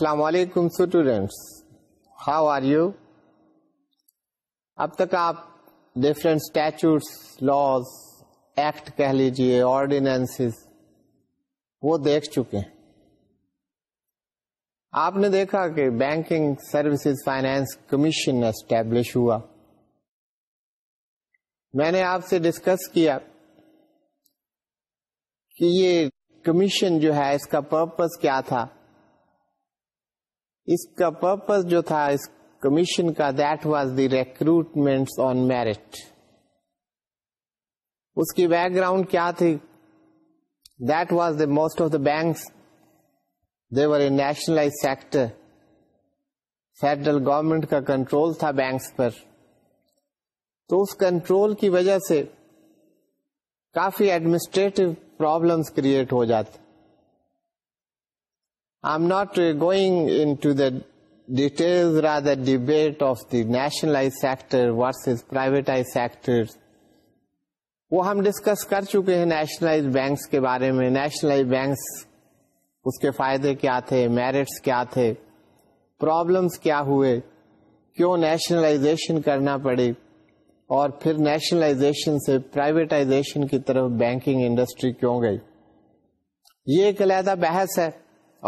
السلام علیکم students how are you اب تک آپ ڈفرینٹ اسٹیچوس لاس ایکٹ کہہ لیجیے آرڈیننس وہ دیکھ چکے ہیں آپ نے دیکھا کہ banking services finance commission establish ہوا میں نے آپ سے ڈسکس کیا کہ یہ کمیشن جو ہے اس کا پرپز کیا تھا اس کا پرپز جو تھا اس کمیشن کا that was the recruitment on merit اس کی بیک گراؤنڈ کیا تھی that was the most of the banks they were a nationalised sector federal government کا کنٹرول تھا بینکس پر تو اس کنٹرول کی وجہ سے کافی ایڈمنسٹریٹو پرابلمس کریٹ ہو جاتے detail debate of the nationalised sector وہ ہم ڈسکس کر چکے ہیں نیشنلائز بینکس کے بارے میں نیشنلائز بینکس اس کے فائدے کیا تھے میرٹس کیا تھے پرابلمس کیا ہوئے کیوں نیشنلائزیشن کرنا پڑی اور پھر نیشنلائزیشن سے پرائیویٹائزیشن کی طرف بینکنگ انڈسٹری کیوں گئی یہ ایک علیحدہ بحث ہے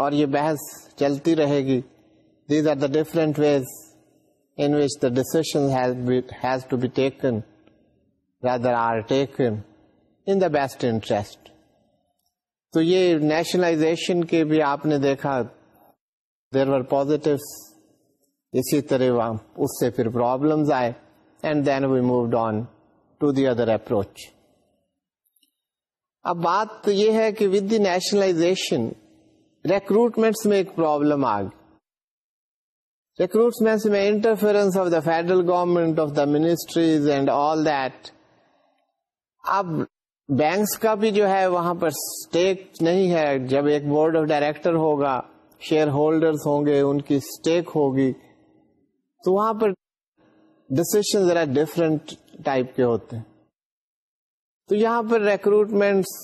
اور یہ بحث چلتی رہے گی these are the different ways in which the has to be taken taken are in the best interest تو یہ نیشنلائزیشن کے بھی آپ نے دیکھا دیر آر پوزیٹو اسی طرح اس سے پھر پرابلمس آئے and then we moved on to the other approach اب بات یہ ہے کہ ود دی نیشنلائزیشن ریکروٹمنٹس میں ایک پرابلم آ گئی ریکروٹمنٹ میں interference of the federal government of the ministries and all that اب بینکس کا بھی جو ہے وہاں پر اسٹیک نہیں ہے جب ایک بورڈ آف ڈائریکٹر ہوگا شیئر ہولڈر ہوں گے ان کی اسٹیک ہوگی تو وہاں پر ڈسیشن ذرا ڈفرنٹ ٹائپ کے ہوتے ہیں تو یہاں پر ریکروٹمنٹ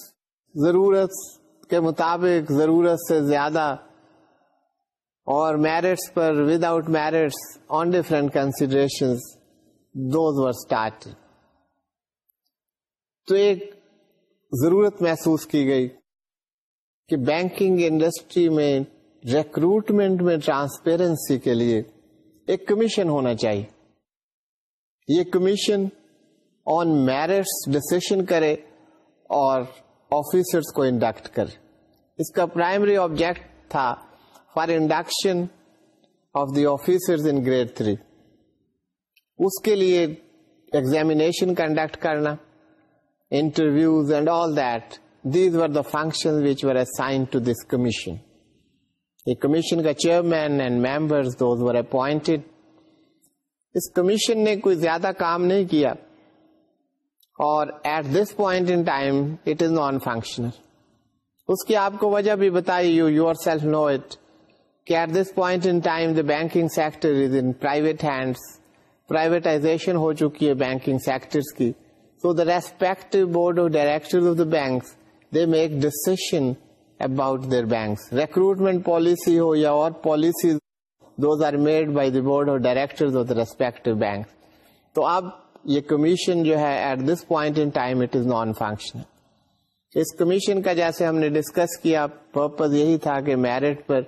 ضرورت کے مطابق ضرورت سے زیادہ اور merits per without merits on different consideration those were start تو ایک ضرورت محسوس کی گئی کہ بینکنگ انڈسٹری میں ریکروٹمنٹ میں ٹرانسپیرنسی کے لیے ایک کمیشن ہونا چاہیے یہ کمیشن آن میرٹس ڈسیشن کرے اور آفیسرس کو انڈکٹ کر اس کا پرائمری آبجیکٹ تھا for induction of the in grade three اس کے لیے ایگزامیشن کنڈکٹ کرنا interviews and all that these are the function which were assign to this commission commission کا چیئرمین اینڈ ممبر کمیشن نے کوئی زیادہ کام نہیں کیا اور at this point in time it is non functional اس کی آپ کو وجہ بھی بتائی you you self know it کہ at this point in time the banking sector is in private hands privatization ہو چکی ہے بینکنگ سیکٹر کی so the respect board of director of the banks they make decision about their banks recruitment policy ہو یا اور policies those are made by the board of director of the تو اب یہ commission جو ہے at this point in time it is non functional us commission کا جیسے ہم نے ڈسکس کیا پرپز یہی تھا کہ میرٹ پر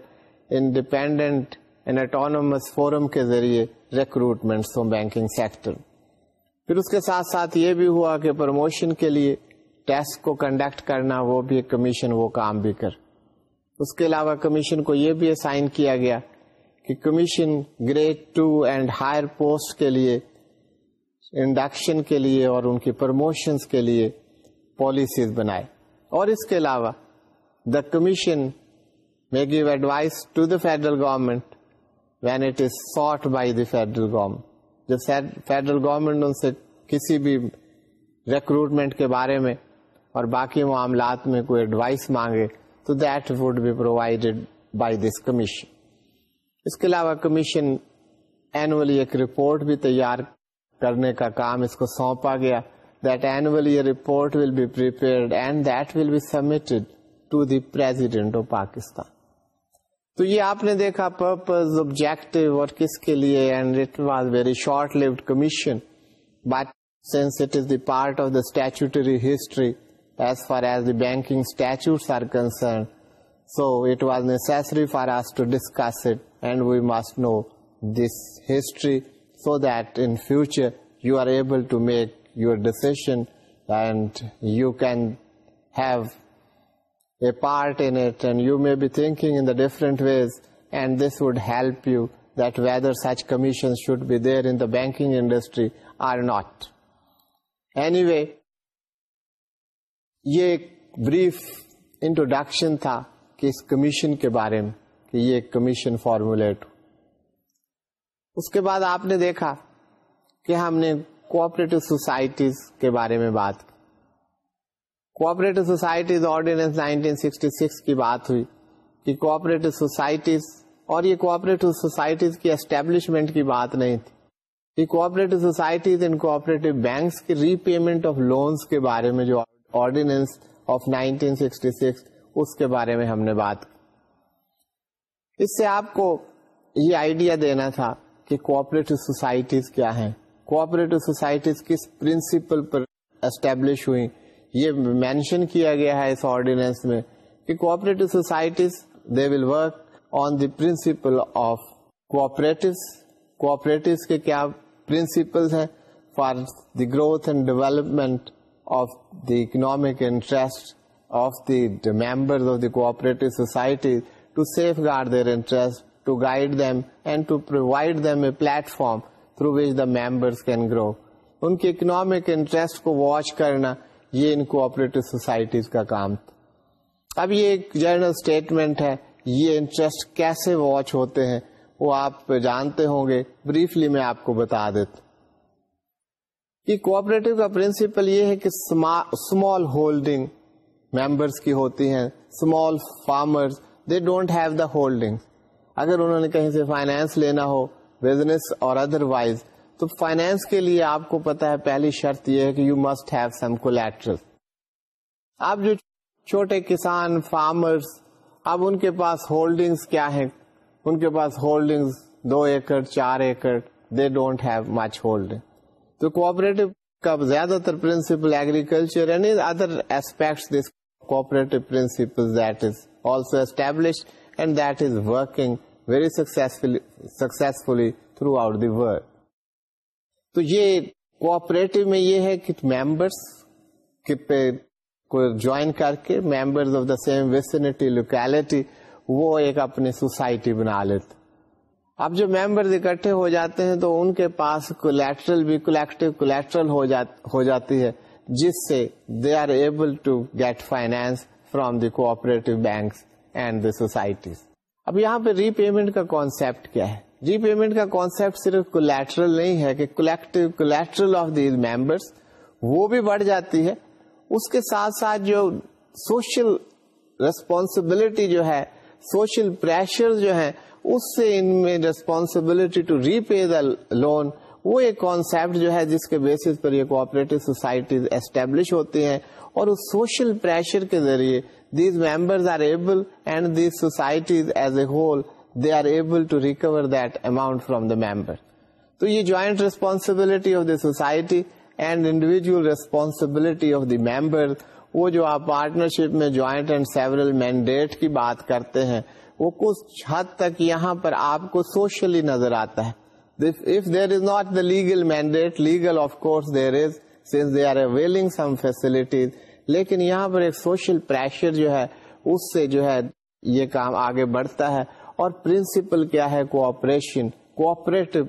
انڈیپینڈنٹ اینڈ اٹونس فورم کے ذریعے ریکروٹمنٹ بینکنگ سیکٹر پھر اس کے ساتھ ساتھ یہ بھی ہوا کہ پروموشن کے لیے ٹیسٹ کو کنڈکٹ کرنا وہ بھی کمیشن وہ کام بھی کر اس کے علاوہ کمیشن کو یہ بھی اسائن کیا گیا کہ commission grade two and higher post کے لیے انڈکشن کے لیے اور ان کی پروموشنس کے لیے پالیسیز بنائے اور اس کے علاوہ the commission may give advise to the federal government when it is sought by the federal government جو فیڈرل گورمنٹ ان سے کسی بھی ریکروٹمنٹ کے بارے میں اور باقی معاملات میں کوئی ایڈوائس مانگے تو that would be provided by this commission اس کے علاوہ کمیشن اینولی ایک رپورٹ بھی تیار کرنے کا کام اس کو سونپا گیا دیٹ اینوئل یہ report will be prepared and that will be submitted to the president of Pakistan تو یہ آپ نے دیکھا پرپز آبجیکٹو اور کس کے لیے and it was very short lived commission but since it is the part of the statutory history as far as the banking statute are concern so it was necessary for us to discuss it and we must know this history so that in future you are able to make your decision and you can have a part in it and you may be thinking in different ways and this would help you that whether such commission should be there in the banking industry or not anyway یہ ایک brief introduction تھا کہ اس commission کے بارے میں کہ یہ commission formulate اس کے بعد آپ نے دیکھا کہ ہم نے کوپریٹو سوسائٹیز کے بارے میں بات کی کوپریٹو سوسائٹیز آرڈیننس 1966 کی بات ہوئی کہ سوسائٹیز اور یہ کوپریٹو سوسائٹیز کی اسٹیبلشمنٹ کی بات نہیں تھی یہ cooperative societies and cooperative banks کی ری پیمنٹ آف لونس کے بارے میں جو آرڈیننس آف 1966 اس کے بارے میں ہم نے بات کی اس سے آپ کو یہ آئیڈیا دینا تھا کہ کوپریٹو سوسائٹیز کیا ہیں کوپریٹو سوسائٹیز کس پرنسپل پر اسٹیبلش ہوئی یہ مینشن کیا گیا ہے اس آرڈیننس میں کہ cooperative societies they will work on the principle of cooperatives کے کیا پرنسپل ہیں for the growth and development of the economic interest of the member of the cooperative society to safeguard their interest to guide and to to provide a platform through which the members can grow ان کے economic interest کو watch کرنا یہ ان کو societies کا کام تھا اب یہ ایک جرنل اسٹیٹمنٹ ہے یہ انٹرسٹ کیسے واچ ہوتے ہیں وہ آپ جانتے ہوں گے بریفلی میں آپ کو بتا دیتا کہ کوپریٹو کا پرنسپل یہ ہے کہ اسمال ہولڈنگ ممبرس کی ہوتی ہیں small farmers they don't have the holding اگر انہوں نے کہیں سے فائنینس لینا ہو بزنس اور ادر وائز تو فائنینس کے لیے آپ کو پتا ہے پہلی شرط یہ ہے کہ یو مسٹ ہیو سم کو آپ جو چھوٹے کسان فارمرس اب ان کے پاس ہولڈنگس کیا ہیں ان کے پاس ہولڈنگز دو ایکڑ چار ایکڑ they don't have much holding تو کوپریٹو کا زیادہ تر principle agriculture and other aspects this cooperative principle that is also established successfully throughout the world تو یہ کوپریٹو میں یہ ہے کہ ممبرس جوائن کر کے members of the same vicinity locality وہ ایک اپنی سوسائٹی بنا لیتے اب جو ممبرز اکٹھے ہو جاتے ہیں تو ان کے پاس کولیٹرل بھی کولیکٹو کولیٹرل ہو جاتی ہے جس سے they are able to get finance from the cooperative banks and the societies اب یہاں پہ ری پیمنٹ کا کانسیپٹ کیا ہے ری پیمنٹ کا کانسیپٹ صرف کولیٹرل نہیں ہے کہ collective collateral of the members وہ بھی بڑھ جاتی ہے اس کے ساتھ ساتھ جو سوشل ریسپانسبلٹی جو ہے سوشل پریشر جو ہے اس سے ان میں responsibility to repay the loan وہ ایک کانسیپٹ جو ہے جس کے بیسس پر یہ کوپریٹو سوسائٹی اسٹیبلش ہوتی ہیں اور اس سوشل پریشر کے ذریعے دیز ممبر تو ممبر وہ جو آپ پارٹنرشپ میں جوائنٹ اینڈ سیورل مینڈیٹ کی بات کرتے ہیں وہ کچھ حد تک یہاں پر آپ کو سوشلی نظر آتا ہے legal mandate legal of course there is since they are availing لیکن یہاں پر ایک سوشل پریشر جو ہے اس سے جو ہے یہ کام آگے بڑھتا ہے اور پرنسپل کیا ہے کوپریشن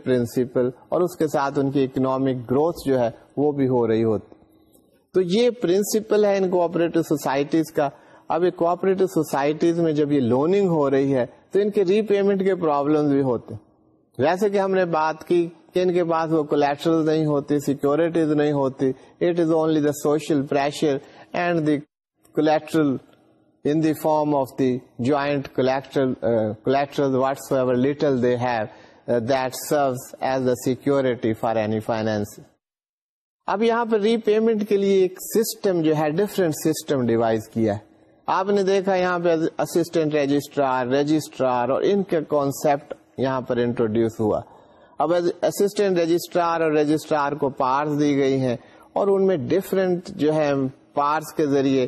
پرنسپل اور اس کے ساتھ ان ان کی اکنامک گروتھ جو ہے ہے وہ بھی ہو رہی ہوتی تو یہ پرنسپل سوسائٹیز کا اب یہ کوپریٹو سوسائٹیز میں جب یہ لوننگ ہو رہی ہے تو ان کے ری پیمنٹ کے پرابلم بھی ہوتے جیسے کہ ہم نے بات کی کہ ان کے پاس وہ کولیٹرل نہیں ہوتی سیکورٹیز نہیں ہوتی it is only the social pressure and the collateral in the form of the joint collateral, uh, collateral whatsoever little they have uh, that serves as a security for any finance. اب یہاں پر ری payment کے لیے ایک system جو ہے different system devise کیا ہے آپ نے دیکھا یہاں پہ اسسٹینٹ رجسٹرار رجسٹرار اور ان کا کانسیپٹ یہاں پر انٹروڈیوس ہوا اب اسسٹینٹ رجسٹرار اور رجسٹرار کو پارس دی گئی ہیں اور ان میں ڈفرینٹ جو ہے پارس کے ذریعے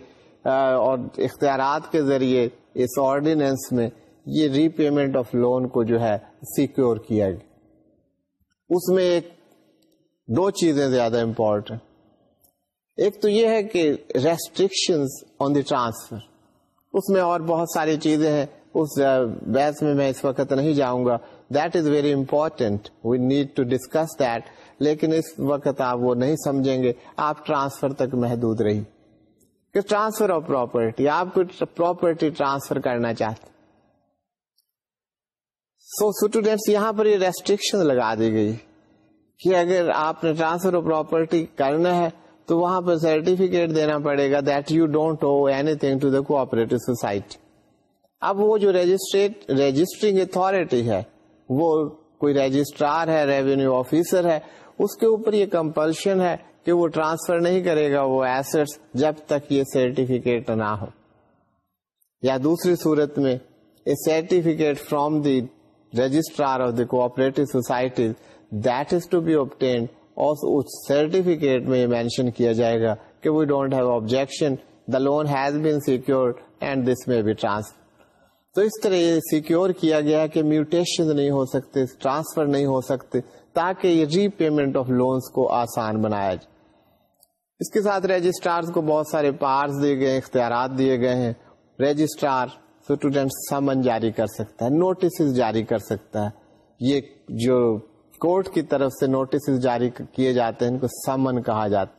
اور اختیارات کے ذریعے اس آرڈیننس میں یہ ری پیمنٹ آف لون کو جو ہے سیکیور کیا گیا اس میں ایک دو چیزیں زیادہ امپورٹنٹ ایک تو یہ ہے کہ ریسٹرکشن آن دی ٹرانسفر اس میں اور بہت ساری چیزیں ہیں اس بحث میں میں اس وقت نہیں جاؤں گا that is very important we need to discuss that لیکن اس وقت آپ وہ نہیں سمجھیں گے آپ ٹرانسفر تک محدود رہی کہ ٹرانسفر آف پراپرٹی آپ کو پراپرٹی ٹرانسفر کرنا چاہتے سو اسٹوڈینٹس یہاں پر یہ ریسٹرکشن لگا دی گئی کہ اگر آپ نے ٹرانسفر آف پراپرٹی کرنا ہے تو وہاں پر سرٹیفکیٹ دینا پڑے گا that you don't owe anything to the cooperative society اب وہ جو رجسٹریٹ رجسٹرنگ اتارٹی ہے وہ کوئی رجسٹرار ہے ریونیو آفیسر ہے اس کے اوپر یہ کمپلشن ہے کہ وہ ٹرانسفر نہیں کرے گا وہ ایسٹس جب تک یہ سرٹیفکیٹ نہ ہو یا دوسری صورت میں a certificate from the registrar of the cooperative societies that is to be obtained اور اس سرٹیفکیٹ میں یہ مینشن کیا جائے گا کہ we don't have objection the loan has been secure and this may be transfer تو اس طرح یہ سیکیور کیا گیا کہ میوٹیشن نہیں ہو سکتے ٹرانسفر نہیں ہو سکتے تاکہ یہ ری پیمنٹ آف لونس کو آسان بنایا جائے اس کے ساتھ کو بہت سارے دیے گئے اختیارات دیے گئے ہیں رجسٹرار اسٹوڈینٹ سمن جاری کر سکتا ہے نوٹسز جاری کر سکتا ہے یہ جو کورٹ کی طرف سے نوٹسز جاری کیے جاتے ہیں ان کو سمن کہا جاتا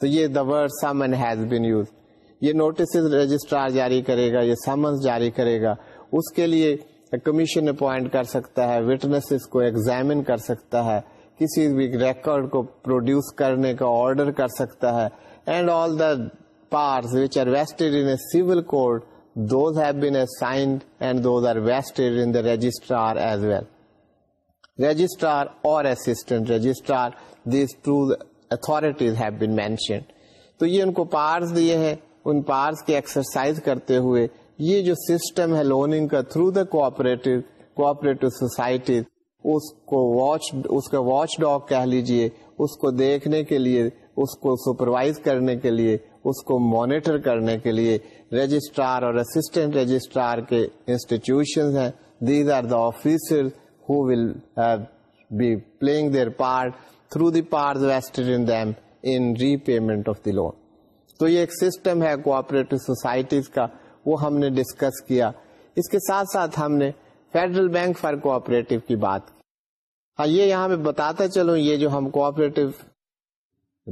تو یہ the word summon has been use یہ نوٹسز رجسٹرار جاری کرے گا یہ سمنس جاری کرے گا اس کے لیے کمیشن اپوائنٹ کر سکتا ہے وٹنسز کو ایگزامن کر سکتا ہے کسی بھی ریکارڈ کو پروڈیوس کرنے کا آرڈر کر سکتا ہے and all the powers which are vested in civil code those have been and those are vested in the registrar as well registrar اور assistant registrar these two authorities have been mentioned تو یہ ان کو پارس دیے ہیں ان پارس کے exercise کرتے ہوئے یہ جو سسٹم ہے لوننگ کا through the cooperative cooperative society اس کو واچ اس کا واچ ڈاگ کہہ لیجئے اس کو دیکھنے کے لیے اس کو سپروائز کرنے کے لیے اس کو مانیٹر کرنے کے لیے رجسٹرار اور اسسٹنٹ رجسٹرار کے انسٹیٹیوشن ہیں these are the officer who will be playing their part through the powers vested in them in repayment of the loan تو یہ ایک سسٹم ہے کوآپریٹو سوسائٹیز کا وہ ہم نے ڈسکس کیا اس کے ساتھ ساتھ ہم نے فیڈرل بینک فار کوآپریٹو کی بات ہاں، یہ یہاں میں بتاتا چلوں یہ جو ہم کوآپریٹو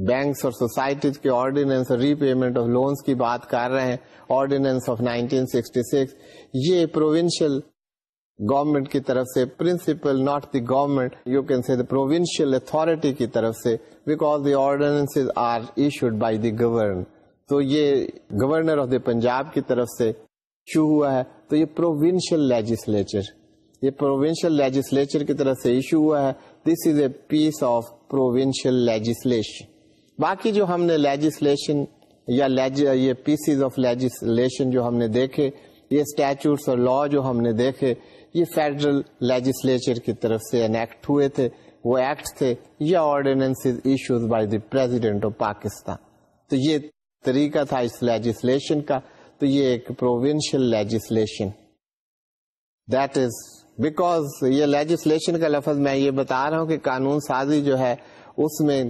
بینکس اور سوسائٹیز کے آرڈیننس اور ری پیمنٹ آف لونس کی بات کر رہے ہیں آرڈیننس آف 1966 یہ پروونشل گورنمنٹ کی طرف سے principle not the government you can see the provincial authority کی طرف سے because the ordinance are issued by the govern تو یہ گورنر آف دا پنجاب کی طرف سے ایشو ہوا ہے تو یہ پروونشل لیجسلیچر یہ پروونشل لیجسلیچر کی طرف سے ایشو ہوا ہے this is a piece of provincial legislation باقی جو ہم نے لیجسلیشن یا یہ پیسز آف لیجسلیشن جو ہم نے دیکھے یہ اسٹیچوس اور لا جو ہم نے دیکھے یہ فیڈرل لیجسلیچر کی طرف سے انیکٹ ہوئے تھے وہ ایکٹ تھے یا ordinance issues by the president of Pakistan تو یہ طریقہ تھا اس لیجسلیشن کا تو یہ ایک provincial legislation that is because یہ لیجسلیشن کا لفظ میں یہ بتا رہا ہوں کہ قانون سازی جو ہے اس میں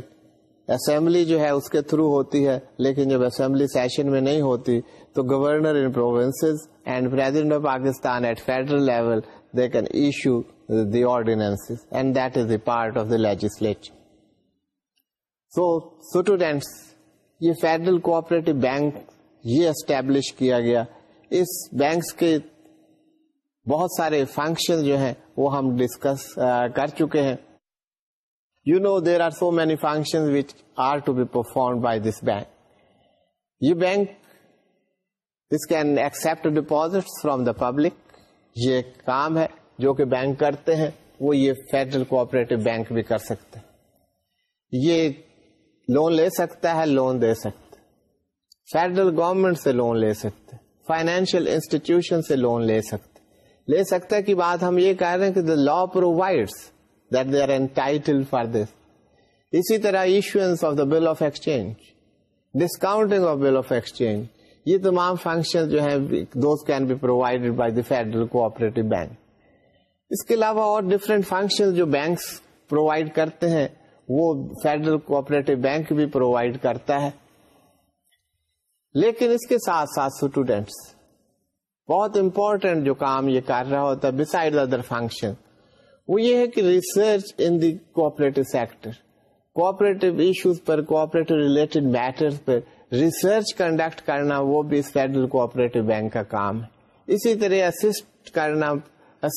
اسمبلی جو ہے اس کے تھرو ہوتی ہے لیکن جب اسمبلی سیشن میں نہیں ہوتی تو governor in province and of Pakistan at federal level they can issue the ordinance and that is a part of the legislature so students یہ فیڈرل کوپریٹو بینک یہ اسٹیبلش کیا گیا اس بینکس کے بہت سارے فنکشن جو ہیں وہ ہم ڈسکس کر چکے ہیں you know there are so many function which are to be perform by this bank یہ bank this can accept deposit from the public یہ کام ہے جو کہ بینک کرتے ہیں وہ یہ فیڈرل کوپریٹو بینک بھی کر سکتے ہیں یہ لون لے سکتا ہے لون دے ہے فیڈرل گورمنٹ سے لون لے سکتے فائنینشیل انسٹیٹیوشن سے لون لے سکتے لے ہے کی بات ہم یہ کہہ رہے ہیں کہ the law provides that they are entitle for this اسی طرح issuance of the bill of exchange discounting of bill of exchange یہ تمام فنکشن جو ہیں those can be provided by the federal cooperative bank اس کے علاوہ اور ڈفرینٹ فنکشن جو بینکس پرووائڈ کرتے ہیں وہ فیڈرل کوپریٹو بینک بھی پرووائڈ کرتا ہے لیکن اس کے ساتھ ساتھ اسٹوڈینٹس بہت امپورٹینٹ جو کام یہ کر رہا ہوتا ہے بسائڈ ادر فنکشن وہ یہ ہے کہ research in the cooperative issues per cooperative related matter پر ریسرچ کنڈکٹ کرنا وہ بھی فیڈرل کوپریٹو بینک کا کام ہے اسی طرح اسسٹ کرنا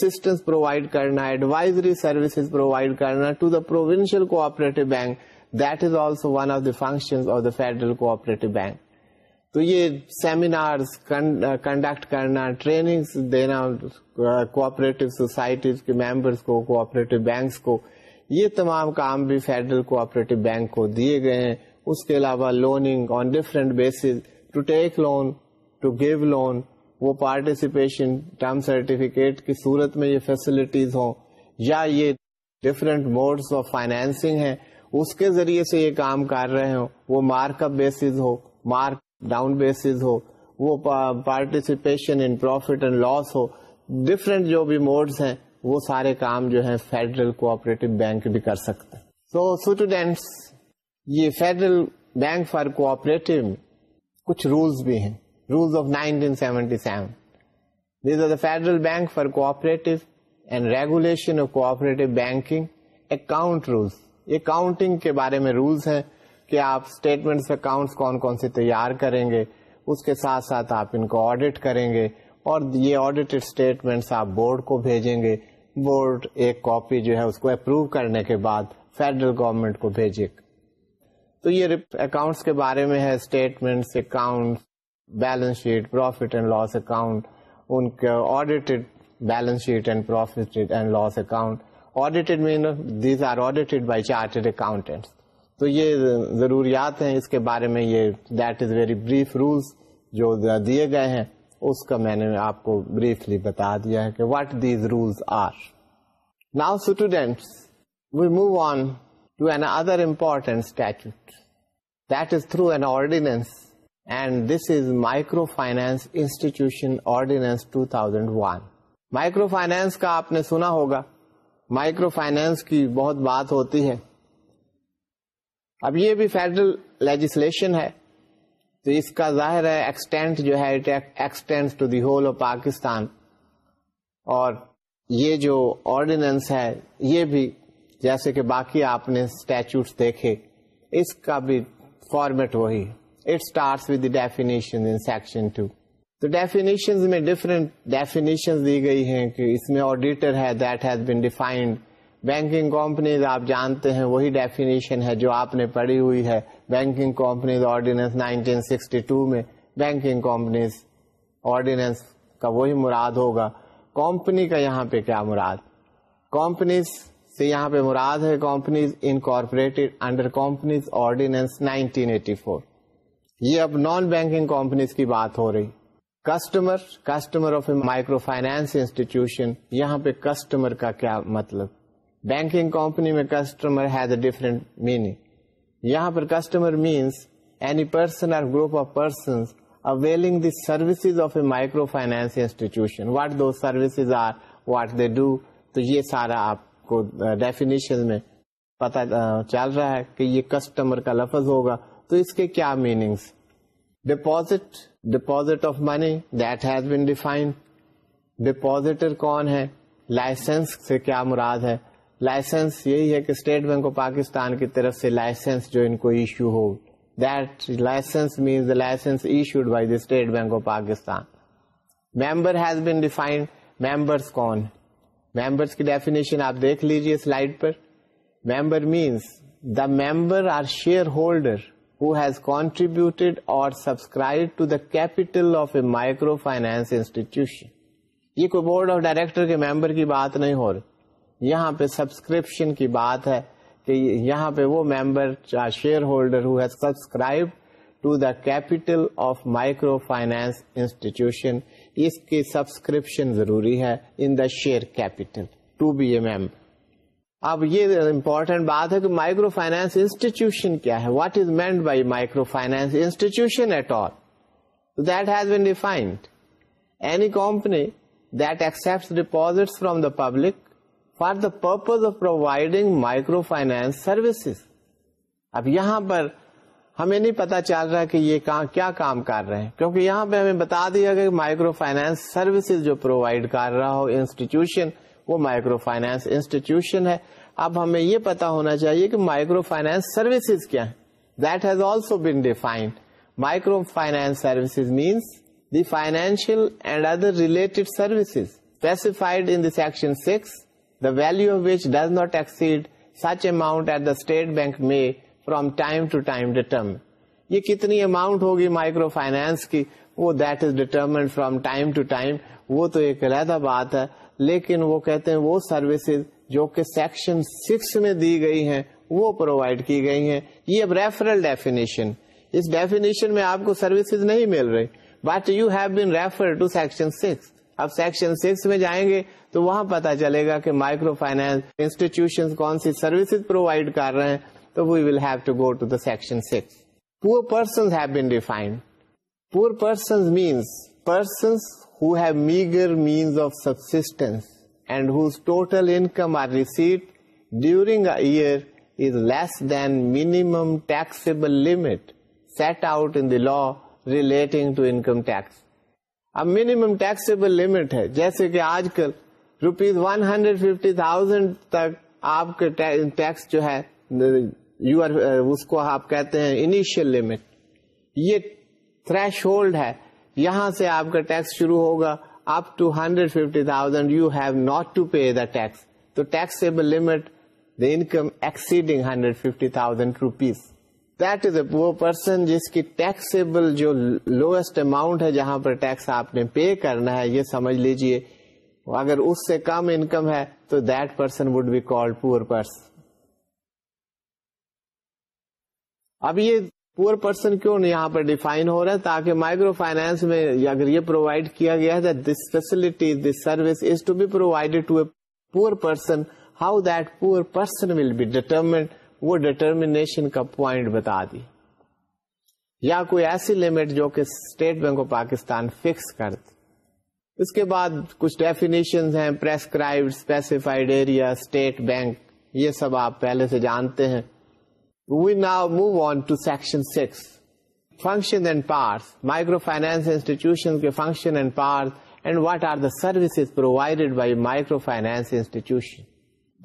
اسٹینس پرووائڈ کرنا ایڈوائزری سروسز پرووائڈ کرنا to the bank that is also one of the function of the federal cooperative bank تو یہ سیمینار کنڈکٹ کرنا ٹریننگ دینا کوپریٹو سوسائٹیز کے ممبرس کو کوپریٹو بینکس کو یہ تمام کام بھی فیڈرل کوپریٹو بینک کو دیے گئے ہیں اس کے علاوہ loaning on different bases to take loan to give loan وہ پارٹیسپیشن ٹرم سرٹیفکیٹ کی صورت میں یہ فیسلٹیز ہوں یا یہ ڈفرینٹ موڈس آف فائنینسنگ ہیں اس کے ذریعے سے یہ کام کر رہے ہوں وہ مارک اپ بیسز ہو مارک ڈاؤن بیسز ہو وہ participation in profit and loss who different جو بھی موڈس ہیں وہ سارے کام جو ہے فیڈرل کوآپریٹو بینک بھی کر سکتے ہیں سو اسٹوڈینٹس یہ فیڈرل بینک فار کوآپریٹو کچھ رولس بھی ہیں rules of 1977. These are the Federal Bank for Cooperative and Regulation of Cooperative Banking Account Rules. یہ کاؤنٹنگ کے بارے میں رولز ہیں کہ آپ اسٹیٹمنٹس اکاؤنٹس کون کون سے تیار کریں گے اس کے ساتھ ساتھ آپ ان کو آڈیٹ کریں گے اور یہ آڈیٹڈ اسٹیٹمنٹس آپ بورڈ کو بھیجیں گے بورڈ ایک کاپی جو ہے اس کو اپروو کرنے کے بعد فیڈرل گورمنٹ کو بھیجے تو یہ اکاؤنٹس کے بارے میں ہے statements accounts balance sheet profit and loss account ان کا audited balance sheet and profit and loss account audited mean these are audited by chartered accountants تو یہ ضروریات ہیں اس کے بارے میں یہ that is very brief rules جو دیے گئے ہیں اس کا میں نے آپ کو بریفلی بتا دیا ہے کہ what these rules are now students we move on to an other important that is through an ordinance and this is micro finance institution ordinance 2001 micro finance کا آپ نے سنا ہوگا مائکرو فائنینس کی بہت بات ہوتی ہے اب یہ بھی فیڈرل لیجسلیشن ہے تو اس کا ظاہر ہے ایکسٹینٹ جو ہے to the whole of Pakistan اور یہ جو آرڈیننس ہے یہ بھی جیسے کہ باقی آپ نے دیکھے اس کا بھی فارمیٹ وہی ہے اٹ اسٹارٹس section ٹو تو ڈیفینیشن میں ڈفرینٹ ڈیفینیشن دی گئی ہیں کہ اس میں آڈیٹر ہے that has been defined banking companies آپ جانتے ہیں وہی ڈیفینیشن ہے جو آپ نے پڑھی ہوئی ہے banking companies ordinance nineteen sixty two میں بینکنگ کمپنیز آرڈیننس کا وہی مراد ہوگا کمپنی کا یہاں پہ کیا مراد کمپنیز سے یہاں پہ مراد ہے companies incorporated under companies ordinance nineteen eighty four یہ اب نان بینکنگ کمپنیز کی بات ہو رہی customer customer of a micro finance institution یہاں پہ کسٹمر کا کیا مطلب بینکنگ کمپنی میں کسٹمر ہیز اے میننگ یہاں پر customer means any person group of persons availing the services of a micro institution what do services are what they do تو یہ سارا آپ کو ڈیفینیشن میں پتا چل رہا ہے کہ یہ کسٹمر کا لفظ ہوگا تو اس کے کیا meanings deposit deposit of money that has been defined depositor کون ہے لائسنس سے کیا مراد ہے لائسنس یہی ہے کہ اسٹیٹ بینک آف پاکستان کی طرف سے لائسنس جو ان کو issue who that licence means licence issued by the State Bank of Pakistan member has been defined members کون ممبرس کی ڈیفینیشن آپ دیکھ لیجیے slide per member means the member or share holder who has contributed or subscribed to the capital of a microfinance institution. یہ کوئی board of director کے member کی بات نہیں ہو رہی یہاں پہ سبسکرپشن کی بات ہے کہ یہاں پہ وہ member share holder who has subscribed to the capital of micro finance institution اس کی سبسکرپشن ضروری ہے in the share capital to be a member اب یہ امپورٹینٹ بات ہے کہ مائکرو فائنانس انسٹیٹیوشن کیا ہے what is meant by micro finance institution at all that has been defined any company that accept deposit from the public for the purpose of providing micro finance services اب یہاں پر ہمیں نہیں پتا چل رہا کہ کام کیا کام کر رہے ہیں کیونکہ یہاں پہ ہمیں بتا دیا گیا کہ مائکرو فائنانس سروسز جو پرووائڈ کر رہا ہو انسٹیٹیوشن وہ مائکرو فائنانس انسٹیٹیوشن ہے اب ہمیں یہ پتا ہونا چاہیے کہ مائکرو فائنانس سروسز کیا that has also been defined micro finance services means the financial and other related services specified in section six the value of which does not exceed such amount at the State Bank میں from time to time determine یہ کتنی amount ہوگی micro finance کی وہ that is determined from time to time وہ تو ایک علیحدہ بات ہے لیکن وہ کہتے ہیں وہ سروسز جو کہ سیکشن سکس میں دی گئی ہیں وہ پرووائڈ کی گئی ہیں یہ اب ریفرل ڈیفینیشن اس ڈیفینیشن میں آپ کو سروسز نہیں مل رہی but you have been refer to section six اب سیکشن سکس میں جائیں گے تو وہاں پتا چلے گا کہ مائکرو فائنانس انسٹیٹیوشن کون سی سروسز پرووائڈ کر رہے ہیں تو we will have to to go the section six poor have been defined poor persons means persons divorce than minimum taxable limit set out لگ ٹو انکم ٹیکس اب minimum taxable limit ہے جیسے کہ آج کل rupees one hundred fifty thousand تک آپ کا ٹیکس جو ہے یو آر اس کو آپ کہتے ہیں انیشیل لمٹ یہ تھریش ہولڈ ہے یہاں سے آپ کا ٹیکس شروع ہوگا up to hundred fifty thousand you have not to pay the tax تو limit the income exceeding hundred fifty thousand rupees that is a poor person جس کی ٹیکسیبل جو لوئسٹ اماؤنٹ ہے جہاں پر ٹیکس آپ نے پے کرنا ہے یہ سمجھ لیجیے اگر اس سے کم انکم ہے تو that person would be called poor person اب یہ پور پرسن کیوں یہاں پر ڈیفائن ہو رہا ہے تاکہ مائکرو فائنانس میں اگر یہ پرووائڈ کیا گیا ہے this facility this service is to be provided to a poor person how that poor person will be detriment وہ ڈیٹرمیشن کا پوائنٹ بتا دی یا کوئی ایسی لمٹ جو کہ State Bank of Pakistan fix کر دی اس کے بعد کچھ ڈیفینیشن ہیں pride specified area state bank یہ سب آپ پہلے سے جانتے ہیں we now move on to section six function and powers micro finance institution کے function and powers and what are the services provided by micro finance institution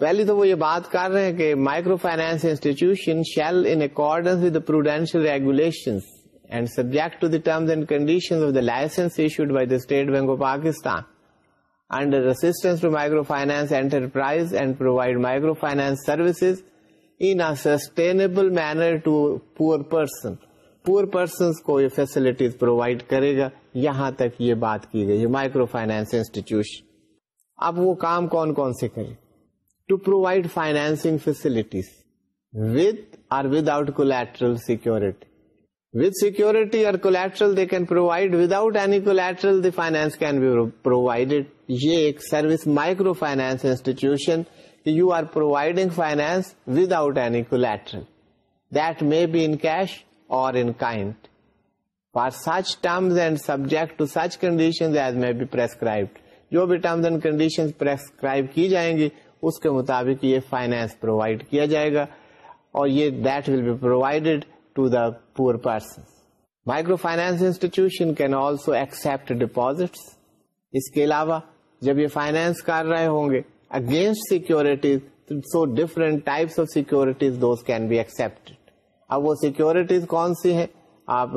پہلی تو وہ یہ بات کر رہے ہیں کہ micro finance institution shall in accordance with prudential regulation and and subject to the terms condition of the licence issued by the State Bank of Pakistan under assistance to micro finance enterprise and provide micro finance services sustainable manner to poor کو یہ facilities provide کرے گا یہاں تک یہ بات کی گئی micro finance institution اب وہ کام کون کون سے کرے to provide financing facilities with without security with security اور collateral collateral can provide without any collateral the finance can be provided. یہ ایک سروس مائکرو فائنس انسٹیٹیوشن کہ you are providing finance without any collateral that may be in cash or in kind for such terms and subject to such condition as may be prescribed جو بھی terms and condition prescribe کی جائیں گی اس کے مطابق یہ finance provide کیا جائے گا اور یہ that will be provided to the poor person micro finance institution can also accept deposits اس کے علاوہ جب یہ فائنینس کر رہے ہوں گے against securities so different of securities those can be accept اب وہ سیکورٹیز کون سی ہیں آپ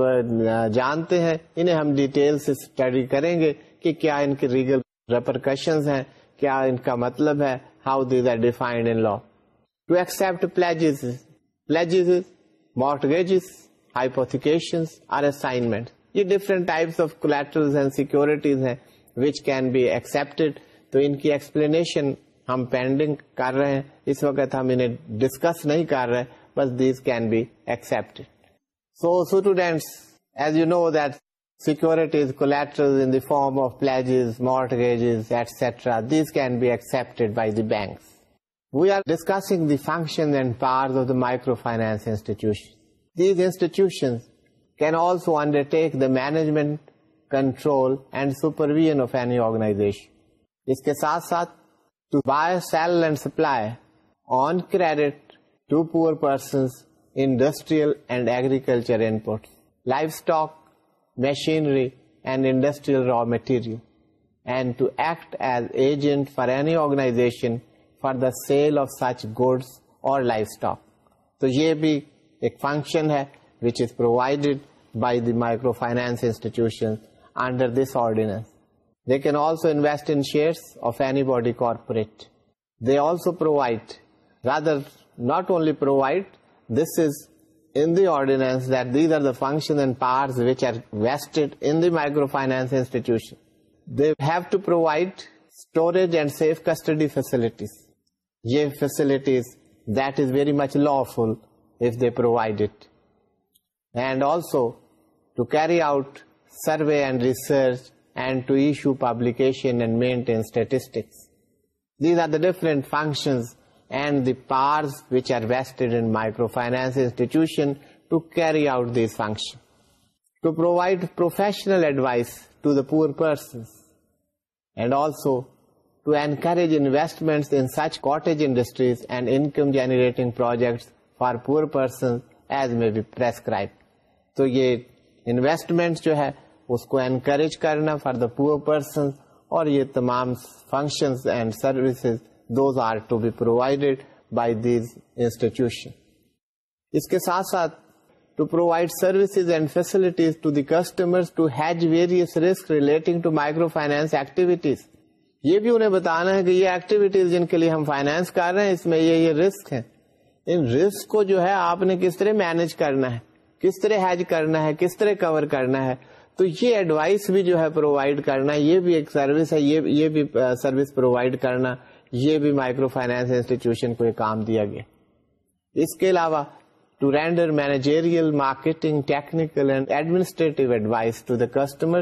جانتے ہیں انہیں ہم ڈیٹیل سے اسٹڈی کریں گے کہ کیا ان کے ریگل ریپرکشنز ہیں کیا ان کا مطلب ہے how these are defined in law to accept pledges pledges mortgages hypothecations or assignment یہ different types of collaterals and securities ہیں وچ کین بی ایکسپٹیڈ تو ان کی ایکسپلینیشن ہم پینڈنگ کر رہے ہیں اس وقت ہم انہیں ڈسکس نہیں کر رہے بس these can be accept so students as you know that securities کو form of pledge mortgage etcetera these can be accept by the banks we are discussing the function and powers micro finance institution these institution can also undertake the management control and supervision of any organisation اس کے ساتھ ساتھ to buy sell and supply on credit to poor persons industrial and agriculture input life stock machinery and industrial raw material and to act as agent for any organisation for the sale of such goods or livestock تو یہ بھی ایک function ہے which is provided by the micro finance institution under this ordinance They can also invest in shares of anybody corporate. They also provide, rather not only provide, this is in the ordinance that these are the functions and powers which are vested in the microfinance institution. They have to provide storage and safe custody facilities. Ye facilities, that is very much lawful if they provide it. And also to carry out survey and research and to issue پبلیکیشنٹینسٹکس these are the different function and the پارچ are ویسٹرو finance to پروڈ professional advice to the poor person and also to encourage investment in such cottage industries and income generate projects for poor person as may be پرائب تو یہ investment جو ہے اس کو encourage کرنا for the poor person اور یہ تمام functions and services those are to be provided by these institution اس کے ساتھ ساتھ to to to provide services and facilities the customer hedge various risk relating to micro finance activities یہ بھی انہیں بتانا ہے کہ یہ ایکٹیویٹیز جن کے لیے ہم فائنینس کر رہے ہیں اس میں یہ یہ رسک ہیں ان رسک کو جو ہے آپ نے کس طرح مینج کرنا ہے کس طرح ہیج کرنا ہے کس طرح کور کرنا ہے تو یہ ایڈوائس بھی جو ہے پرووائڈ کرنا یہ بھی ایک سروس ہے یہ بھی سروس پرووائڈ کرنا یہ بھی مائکرو فائنانس انسٹیٹیوشن کو ایک کام دیا گیا اس کے علاوہ to render managerial marketing technical and administrative advise to the customer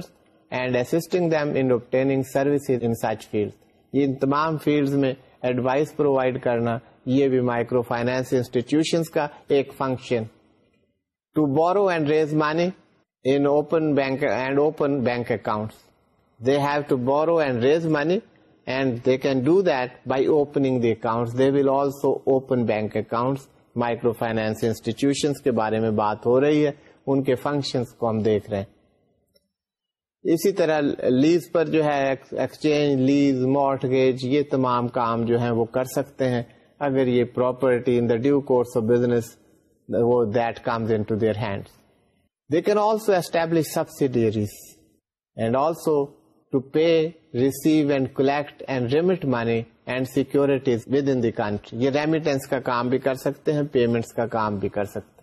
and assisting them services in such field یہ ان تمام فیلڈ میں ایڈوائس پرووائڈ کرنا یہ بھی مائکرو فائنانس انسٹیٹیوشن کا ایک function to borrow and raise money account they will also open bank accounts micro finance institution کے بارے میں بات ہو رہی ہے ان کے فنکشنس کو ہم دیکھ رہے اسی طرح لیز پر جو ہے ایکسچینج لیز موٹریج یہ تمام کام جو کر سکتے ہیں اگر یہ property in the due course of business دمز انڈس یہ remittance کا کام بھی کر سکتے ہیں پیمنٹس کا کام بھی کر سکتے ہیں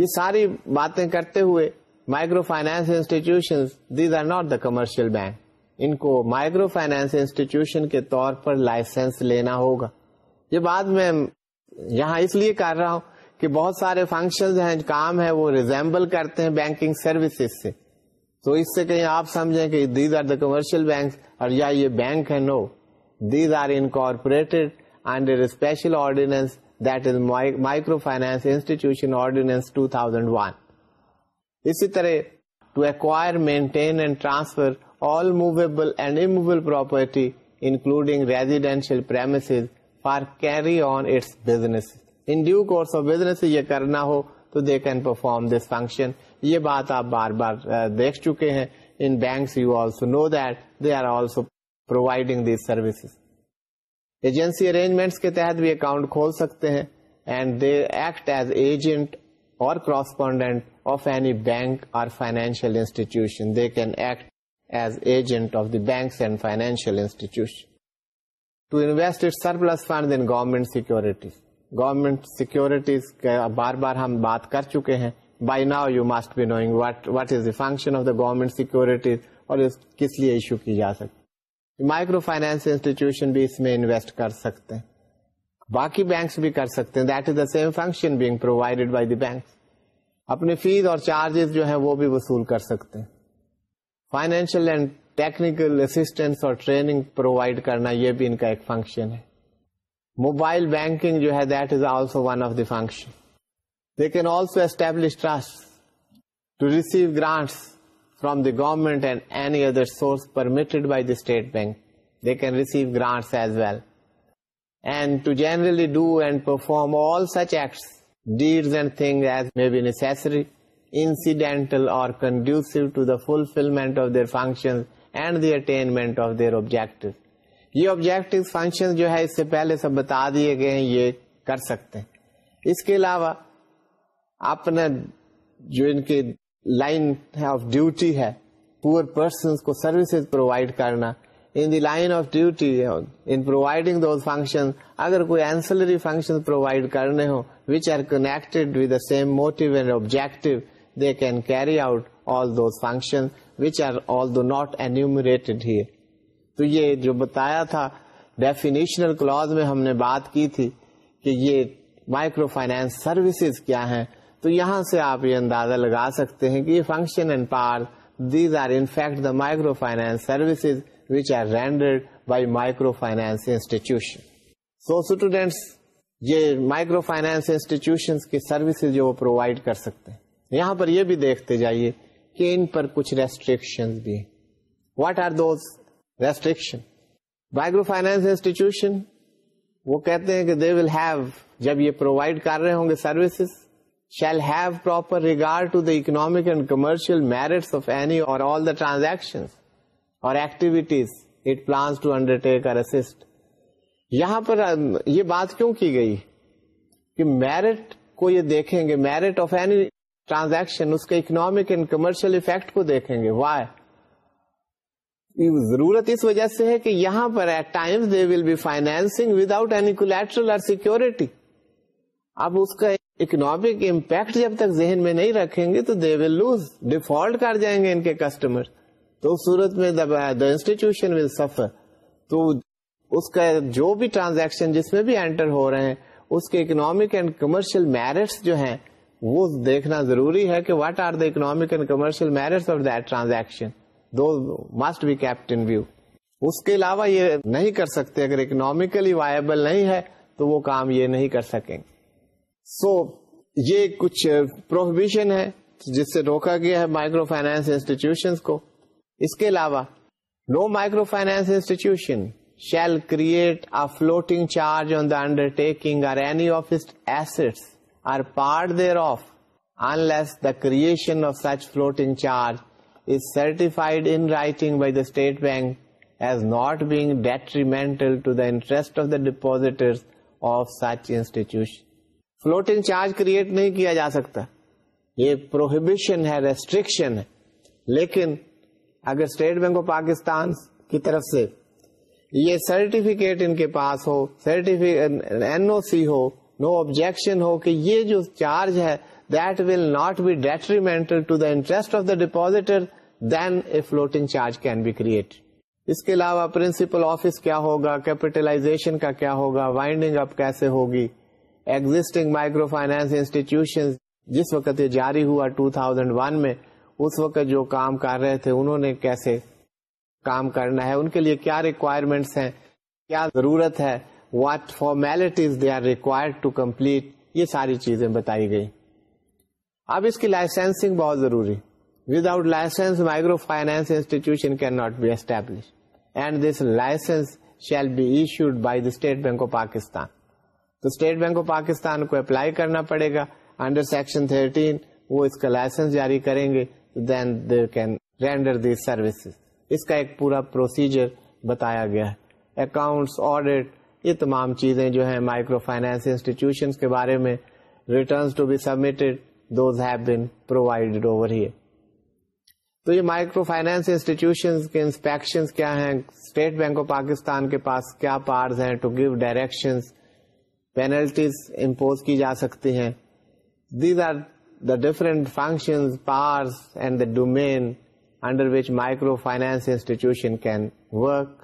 یہ ساری باتیں کرتے ہوئے micro finance institution not the commercial bank ان کو مائکرو فائنانس انسٹیٹیوشن کے طور پر لائسنس لینا ہوگا یہ بات میں یہاں اس لیے کر رہا ہوں کہ بہت سارے فنکشنز ہیں کام ہے وہ ریزمبل کرتے ہیں بینکنگ سروسز سے تو اس سے کہیں آپ سمجھیں کہ these are the commercial bank اور یا یہ بینک ہے no these are in under special ordinance that is micro finance institution ordinance to اسی طرح to acquire maintain and transfer all movable and immovable property including residential carry on its business in due course of business یہ کرنا ہو تو they can perform this function یہ بات آپ بار بار دیکھ چکے ہیں ان banks you also know that they are also providing these services agency arrangements کے تحت بھی اکاؤنٹ کھول سکتے ہیں and they act as agent or correspondent of any bank or financial institution they can act as agent of the banks and financial institution to invest surplus fund in government securities government securities بار بار ہم بات کر چکے ہیں by now you must be knowing what what is the function of the government securities اور کس لیے issue کی جا سکتی مائکرو فائنینس انسٹیٹیوشن بھی اس میں انویسٹ کر سکتے ہیں باقی بینکس بھی کر سکتے ہیں that is the same function being provided by the bank اپنی فیس اور چارجز جو ہیں وہ بھی وصول کر سکتے ہیں فائنینشیل اینڈ ٹیکنیکل اسسٹینس اور ٹریننگ پرووائڈ کرنا یہ بھی ان کا ایک فنکشن ہے Mobile banking, that is also one of the functions. They can also establish trusts to receive grants from the government and any other source permitted by the state bank. They can receive grants as well. And to generally do and perform all such acts, deeds and things as may be necessary, incidental or conducive to the fulfillment of their functions and the attainment of their objectives. یہ object function جو ہے اس سے پہلے سب بتا دیے گئے ہیں یہ کر سکتے ہیں اس کے علاوہ اپنا جو ان کے لائن آف ڈیوٹی ہے پور کو سروسز پرووائڈ کرنا in the line of duty in providing those function اگر کوئی اینسلری فنکشن پرووائڈ کرنے ہوں which are connected with the same motto and objective they can carry out all those function which are all though not enumerated here تو یہ جو بتایا تھا definitional close میں ہم نے بات کی تھی کہ یہ مائکرو فائنینس سروسز کیا ہیں تو یہاں سے آپ یہ اندازہ لگا سکتے ہیں کہ یہ function and power these are the micro finance services which are rendered by micro finance institution so students یہ مائکرو فائنینس انسٹیٹیوشن کی سروسز جو وہ پرووائڈ کر سکتے ہیں یہاں پر یہ بھی دیکھتے جائیے کہ ان پر کچھ ریسٹرکشن بھی ہیں what are those restriction micro finance institution وہ کہتے ہیں کہ دے ول ہیو جب یہ پرووائڈ کر رہے ہوں گے services shall have proper regard to the economic and commercial merits of any or all the transaction or activities it plans to or assist یہاں پر یہ بات کیوں کی گئی کہ میرٹ کو یہ دیکھیں گے میرٹ آف اینی ٹرانزیکشن اس کے اکنامک اینڈ کمرشیل افیکٹ کو دیکھیں گے وائی ضرورت اس وجہ سے ہے کہ یہاں پر at they will be any collateral or security اب اس کا اکنامک امپیکٹ جب تک ذہن میں نہیں رکھیں گے تو دے ول لوز ڈیفالٹ کر جائیں گے ان کے کسٹمر تو سورت میں انسٹیٹیوشن ول سفر تو اس کا جو بھی ٹرانزیکشن جس میں بھی اینٹر ہو رہے ہیں اس کے اکنامک اینڈ کمرشل میرٹس جو ہیں وہ دیکھنا ضروری ہے کہ what are the economic and commercial merits of that transaction though must be in view اس کے علاوہ یہ نہیں کر سکتے اگر اکنامیکلی وائبل نہیں ہے تو وہ کام یہ نہیں کر سکیں سو یہ کچھ پروہبیشن ہے جس سے روکا گیا ہے مائکرو فائنانس انسٹیٹیوشن کو اس کے علاوہ no micro finance institution shall create a floating charge on the undertaking or any of assets or part thereof unless the creation of such floating charge floating charge create نہیں کیا جا سکتا یہ prohibition restriction لیکن اگر state bank of Pakistan کی طرف سے یہ سرٹیفکیٹ ان کے پاس ہو سرٹیفکیٹ این او سی ہو نو no آبجیکشن ہو کہ یہ جو چارج ہے not be to the interest of the depositor then a floating charge can be create اس کے علاوہ پرنسپل آفس کیا ہوگا کیپیٹلائزیشن کا کیا ہوگا وائنڈنگ اپ کیسے ہوگی ایگزٹنگ مائکرو فائنانس انسٹیٹیوشن جس وقت یہ جاری ہوا 2001 میں اس وقت جو کام کر رہے تھے انہوں نے کیسے کام کرنا ہے ان کے لیے کیا ریکوائرمنٹس ہیں کیا ضرورت ہے what formalities they are required to complete یہ ساری چیزیں بتائی گئی اب اس کی لائسنسنگ بہت ضروری without licence micro institution can not be be establish and this licence shall issued by the State Bank of Pakistan تو اسٹیٹ بینک آف پاکستان کو اپلائی کرنا پڑے گا انڈر سیکشن تھرٹین وہ اس کا لائسنس جاری کریں گے then they can render services اس کا ایک پورا پروسیجر بتایا گیا ہے اکاؤنٹس آڈیٹ یہ تمام چیزیں جو ہیں مائکرو فائنینس انسٹیٹیوشن کے بارے میں ریٹرنس ٹو بی سب have been provided over here. تو یہ مائکرو فائنینس انسٹیٹیوشن کے انسپیکشن کیا ہیں اسٹیٹ بینک آف پاکستان کے پاس کیا پارز ہیں to give direction penalties impose کی جا سکتی ہیں these are the different function powers and the domain under which micro finance institution can work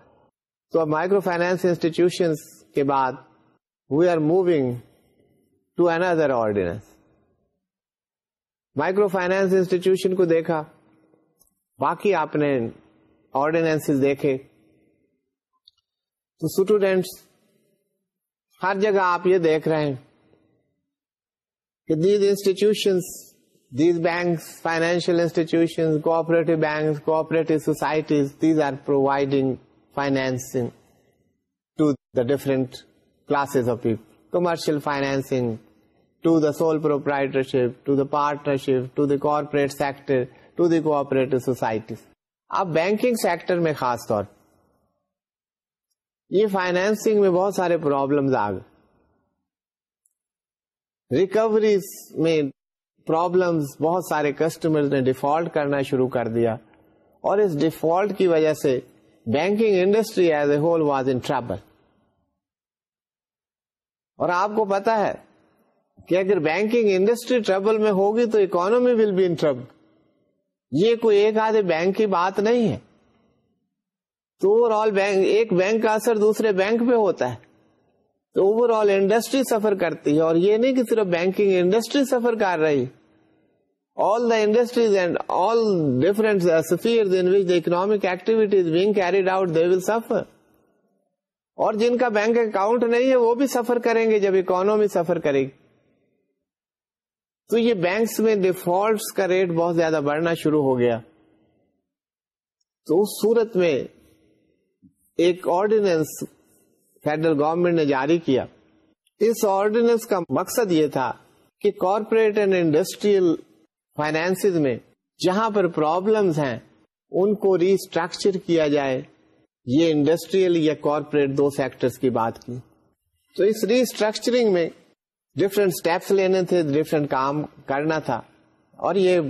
تو اب مائکرو فائنینس انسٹیٹیوشنس کے بعد we are moving to another ordinance ordinance micro finance institution کو دیکھا باقی آپ نے آرڈیننس دیکھے تو اسٹوڈینٹس ہر جگہ آپ یہ دیکھ رہے ہیں کہ these these institution banks financial societies these are providing finance to the different classes of people commercial financing to the sole proprietorship to the partnership to the corporate sector to the cooperative society آپ banking sector میں خاص طور یہ financing میں بہت سارے problems آ گئے recoveries میں پرابلمز بہت سارے کسٹمر نے ڈیفالٹ کرنا شروع کر دیا اور اس ڈیفالٹ کی وجہ سے banking industry as a whole was in اور آپ کو پتا ہے کہ اگر بینکنگ انڈسٹری ٹربل میں ہوگی تو economy will be in trouble یہ کوئی ایک آدھے بینک کی بات نہیں ہے تو اوور آل بینک ایک بینک کا اثر دوسرے بینک پہ ہوتا ہے تو اوور آل انڈسٹری سفر کرتی ہے اور یہ نہیں کہ صرف بینکنگ انڈسٹری سفر کر رہی all the industries and all different economic activities being carried out they will suffer اور جن کا بینک اکاؤنٹ نہیں ہے وہ بھی سفر کریں گے جب اکانومی سفر کرے گی تو یہ بینکس میں ڈیفالٹس کا ریٹ بہت زیادہ بڑھنا شروع ہو گیا تو اس صورت میں ایک آرڈیننس فیڈرل گورنمنٹ نے جاری کیا اس آرڈیننس کا مقصد یہ تھا کہ کارپوریٹ اینڈ انڈسٹریل فائنینس میں جہاں پر پرابلمس ہیں ان کو ریسٹرکچر کیا جائے یہ انڈسٹریل یا کارپوریٹ دو سیکٹرز کی بات کی تو اس ریسٹرکچرنگ میں ڈفرینٹ اسٹیپس لینے تھے ڈفرینٹ کام کرنا تھا اور یہ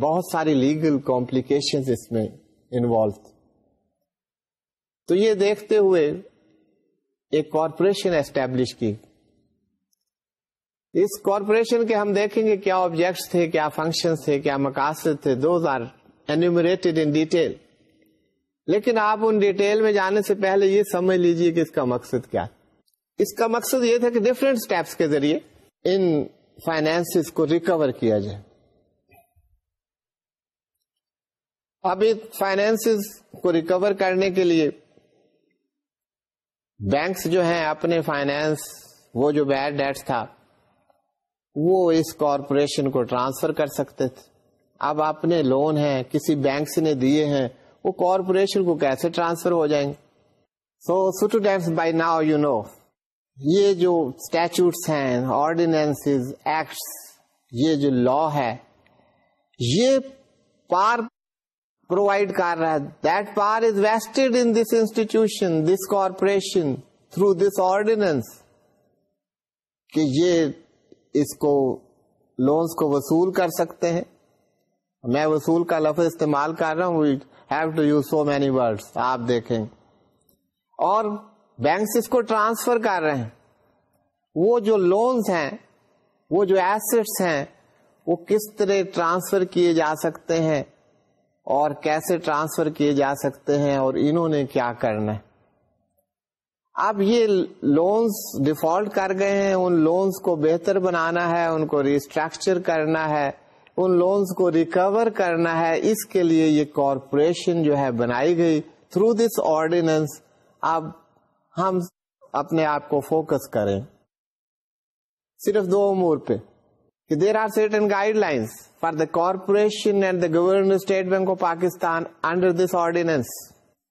بہت ساری لیگل کمپلیکیشن اس میں انوالو تو یہ دیکھتے ہوئے ایک کارپوریشن اسٹیبلش کی اس کارپوریشن کے ہم دیکھیں گے کیا آبجیکٹس تھے کیا فنکشن تھے کیا مقاصد تھے those are enumerated in detail لیکن آپ ان ڈیٹیل میں جانے سے پہلے یہ سمجھ لیجئے کہ اس کا مقصد کیا اس کا مقصد یہ تھا کہ ڈفرینٹ اسٹیپس کے ذریعے ان فائنینس کو ریکور کیا جائے اب ان فائنینس کو ریکور کرنے کے لیے بینکس جو ہیں اپنے فائنینس وہ جو بیڈ ڈیٹس تھا وہ اس کارپوریشن کو ٹرانسفر کر سکتے تھے اب اپنے لون ہیں کسی بینکس نے دیے ہیں وہ کارپوریشن کو کیسے ٹرانسفر ہو جائیں گے so students by now you know یہ جو اسٹیچوس ہیں آرڈیننس یہ جو لا ہے یہ پار پرووائڈ کر رہا ہے that power is vested in this institution this corporation through this ordinance کہ یہ اس کو لونس کو وصول کر سکتے ہیں میں وصول کا لفظ استعمال کر رہا ہوں we have to use so many words آپ دیکھیں اور بینکس اس کو ٹرانسفر کر رہے ہیں وہ جو لونز ہیں وہ جو ایسٹس ہیں وہ کس طرح ٹرانسفر کیے جا سکتے ہیں اور کیسے ٹرانسفر کیے جا سکتے ہیں اور انہوں نے کیا کرنا ہے اب یہ لونز ڈیفالٹ کر گئے ہیں ان لونز کو بہتر بنانا ہے ان کو ریسٹرکچر کرنا ہے ان لونز کو ریکور کرنا ہے اس کے لیے یہ کارپوریشن جو ہے بنائی گئی تھرو دس آرڈیننس اب ہم اپنے آپ کو فوکس کریں صرف دو امور پہ کہ there are certain guide lines for the corporation and the governor State Bank of Pakistan under this ordinance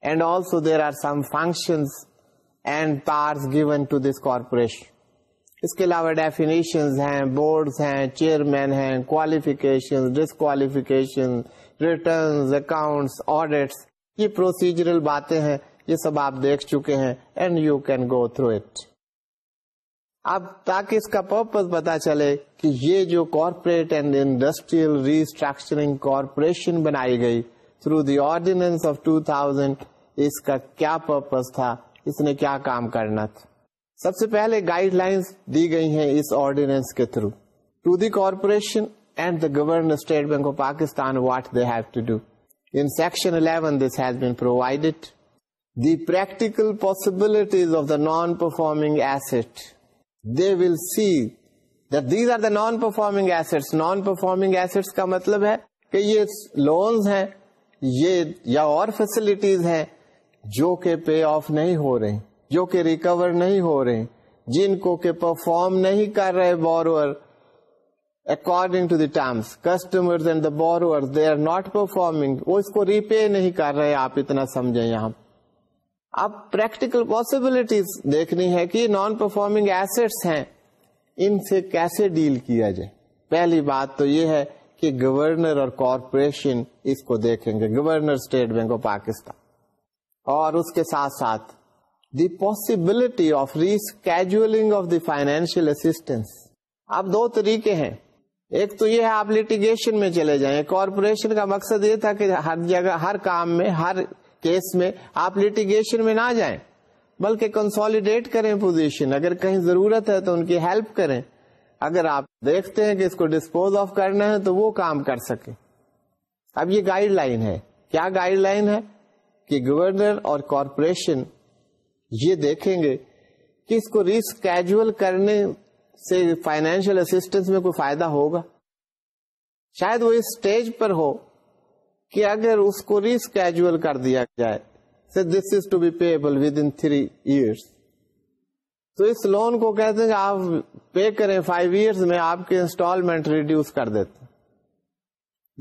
and also there are some function and powers given to this corporation اس کے علاوہ definition ہیں board ہیں chairman ہیں qualification disqualification returns accounts audits یہ procedural باتیں ہیں یہ سب آپ دیکھ چکے ہیں and you can go through it اب تاکہ اس کا پرپز پتا چلے کہ یہ جو corporate and industrial restructuring corporation بنائی گئی through the ordinance two thousand اس کا کیا پرپز تھا اس نے کیا کام کرنا تھا سب سے پہلے گائیڈ لائن دی گئی ہیں اس آرڈینس کے through to the corporation and the governor State Bank of Pakistan what they have to do in section eleven this has been provided the practical possibilities of the non performing asset they will see the these are the non performing asset non performing asset کا مطلب ہے کہ یہ loans ہے یہ یا اور facilities ہے جو کہ پے آف نہیں ہو رہے جو کہ ریکور نہیں ہو رہے جن کو کہ پرفارم نہیں کر رہے bore according to دمس customer borrower they are not performing وہ اس کو ری پے نہیں کر رہے آپ اتنا سمجھیں یہاں اب پریکٹیکل پاسبلٹیز دیکھنی ہے کہ نان پرفارمنگ ایسٹس ہیں ان سے کیسے ڈیل کیا جائے پہلی بات تو یہ ہے کہ گورنر اور کارپوریشن اس کو دیکھیں گے governor State Bank of Pakistan اور اس کے ساتھ ساتھ the possibility of race of the financial stains اب دو طریقے ہیں ایک تو یہ ہے آپ لٹیگیشن میں چلے جائیں کارپوریشن کا مقصد یہ تھا کہ ہر جگہ ہر کام میں ہر کیس میں آپ لٹیگیشن میں نہ جائیں بلکہ کنسالیڈیٹ کریں پوزیشن اگر کہیں ضرورت ہے تو ان کی ہیلپ کریں اگر آپ دیکھتے ہیں کہ اس کو ڈسپوز آف کرنا ہے تو وہ کام کر سکے اب یہ گائیڈ لائن ہے کیا گائیڈ لائن ہے کہ گورنر اور کارپوریشن یہ دیکھیں گے کہ اس کو رسک کیجول کرنے سے فائنینشیل اسٹینس میں کوئی فائدہ ہوگا شاید وہ اس سٹیج پر ہو کہ اگر اس کو ریسکیجل کر دیا جائے this is to be pay three years تو اس لون کو کہتے ہیں کہ آپ پے کریں فائیو ایئرس میں آپ کے انسٹالمنٹ ریڈیوس کر دیتے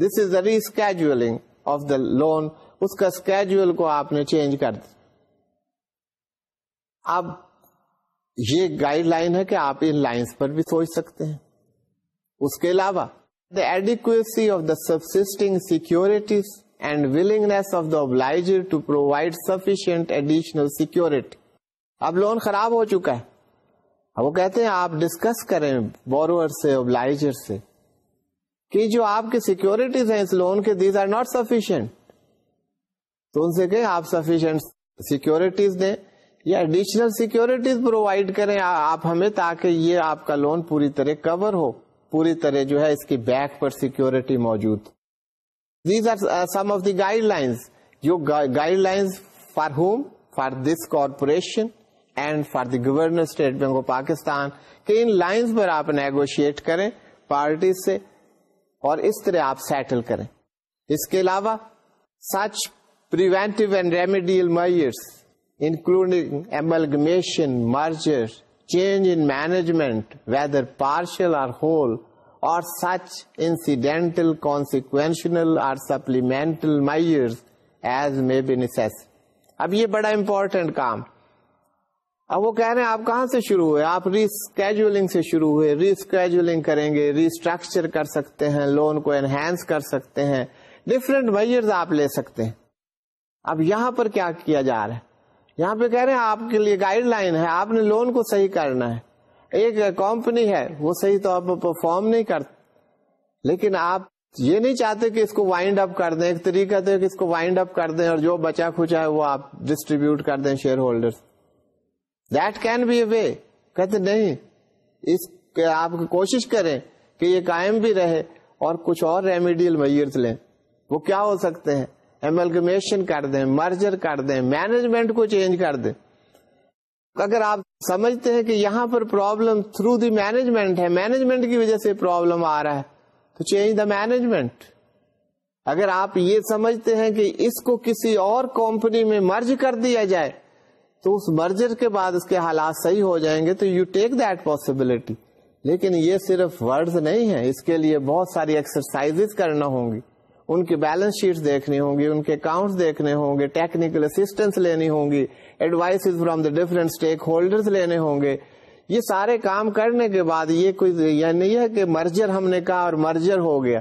this is the rescheduling of the loan اس کا اسکیجل کو آپ نے چینج کر دیا اب یہ گائیڈ لائن ہے کہ آپ ان لائنس پر بھی سوچ سکتے ہیں اس کے علاوہ the adequacy of the subsisting securities and willingness of the obliger to provide sufficient additional security. اب لون خراب ہو چکا ہے اب وہ کہتے ہیں آپ ڈسکس کریں بورور سے obliger سے کہ جو آپ کی سیکورٹیز ہیں اس لون کے دیز آر ناٹ سفیشینٹ تو ان سے کہیں آپ سفیشینٹ سیکورٹیز دیں یا ایڈیشنل سیکورٹیز پرووائڈ کریں آپ ہمیں تاکہ یہ آپ کا لون پوری طرح کور ہو پوری طرح جو ہے اس کی بیک پر سیکورٹی موجود these are some of the guidelines guidelines for whom for this corporation and for the governor State Bank of Pakistan کہ ان لائنس پر آپ نیگوشیٹ کریں پارٹی سے اور اس طرح آپ سیٹل کریں اس کے علاوہ such preventive and remedial measures including amalgamation merger change in management whether partial consequential whole or such as or be necessary. اب یہ بڑا امپورٹینٹ کام اب وہ کہہ رہے ہیں آپ کہاں سے شروع ہوئے آپ ریسکیجولنگ سے شروع ہوئے ریسکیجولنگ کریں گے ریسٹرکچر کر سکتے ہیں لون کو انہینس کر سکتے ہیں ڈفرینٹ میئرز آپ لے سکتے ہیں اب یہاں پر کیا کیا جا رہا ہے یہاں پہ کہہ رہے ہیں آپ کے لیے گائیڈ لائن ہے آپ نے لون کو صحیح کرنا ہے ایک کمپنی ہے وہ صحیح تو پرفارم نہیں لیکن آپ یہ نہیں چاہتے کہ اس کو وائنڈ اپ کر دیں ایک طریقہ تو اس کو وائنڈ اپ کر دیں اور جو بچا کھچا ہے وہ آپ ڈسٹریبیوٹ کر دیں shareholder that can be a way کہتے نہیں اس کے آپ کوشش کریں کہ یہ قائم بھی رہے اور کچھ اور ریمیڈیل لیں وہ کیا ہو سکتے ہیں ایملگمیشن کر دیں مرجر کر دیں مینجمنٹ کو چینج کر دیں اگر آپ سمجھتے ہیں کہ یہاں پر پرابلم تھرو دی مینجمنٹ ہے مینجمنٹ کی وجہ سے پرابلم آ رہا ہے تو چینج دا مینجمنٹ اگر آپ یہ سمجھتے ہیں کہ اس کو کسی اور کمپنی میں مرج کر دیا جائے تو اس مرجر کے بعد اس کے حالات صحیح ہو جائیں گے تو یو ٹیک دیٹ پاسبلٹی لیکن یہ صرف ورڈز نہیں ہے اس کے لیے بہت ساری ایکسرسائز کرنا ہوں گی ان کی بیلنس شیٹ دیکھنی ہوں گی ان کے اکاؤنٹس دیکھنے ہوں گے ٹیکنیکل اسسٹینس لینی ہوں گی advice from the different stakeholder لینے ہوں گے یہ سارے کام کرنے کے بعد یہ کوئی یا یعنی نہیں ہے کہ مرجر ہم نے کہا اور مرجر ہو گیا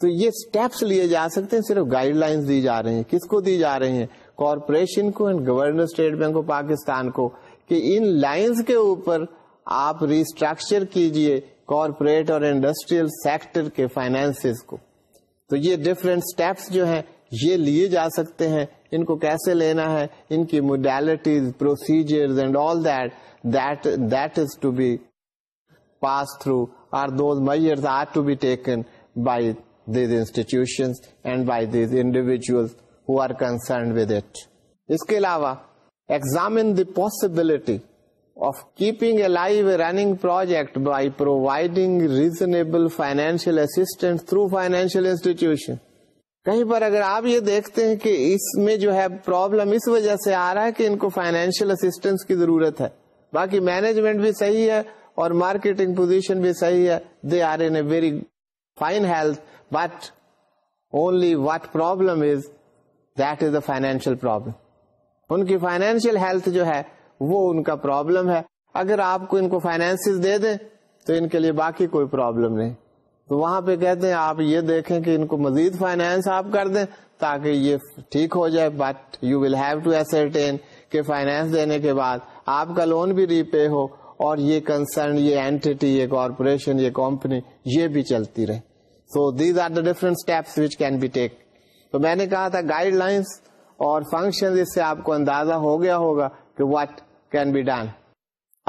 تو یہ اسٹیپس لیے جا سکتے ہیں صرف گائیڈ لائنس دی جا رہی ہیں کس کو دی جا رہی ہیں کارپوریشن کو and governor State Bank of Pakistan کو کہ ان لائنس کے اوپر آپ ریسٹرکچر کیجئے کارپوریٹ اور انڈسٹریل سیکٹر کے فائنینس کو تو یہ ڈفرینٹ اسٹیپس جو ہیں یہ لیے جا سکتے ہیں ان کو کیسے لینا ہے ان کی modalities procedures and all that that that is to be pass through or those measures are to be taken by these institution and by these individual who are concerned with it اس کے علاوہ examine the possibility of keeping alive a running project by providing reasonable financial assistance through financial institution. کہیں پر اگر آپ یہ دیکھتے ہیں کہ اس میں جو ہے پرابلم اس وجہ سے آ رہا ہے کہ ان کو فائنینشیل اسٹینس کی ضرورت ہے باقی مینجمنٹ بھی صحیح ہے اور مارکیٹنگ پوزیشن بھی صحیح ہے they are in a very fine health but only with a financial problem ان کی فائنینشیل ہیلتھ جو ہے وہ ان کا پرابلم ہے اگر آپ کو ان کو فائنینس دے دیں تو ان کے لیے باقی کوئی پرابلم نہیں تو وہاں پہ کہتے ہیں آپ یہ دیکھیں کہ ان کو مزید فائنینس آپ کر دیں تاکہ یہ ٹھیک ہو جائے but you will have to ascertain کہ فائنینس دینے کے بعد آپ کا لون بھی ری پے ہو اور یہ کنسرن یہ اینٹی یہ کارپوریشن یہ کمپنی یہ بھی چلتی رہے so these are the different steps which can be take تو میں نے کہا تھا گائیڈ لائنس اور فنکشن اس سے آپ کو اندازہ ہو گیا ہوگا کہ واٹ کین بی ڈن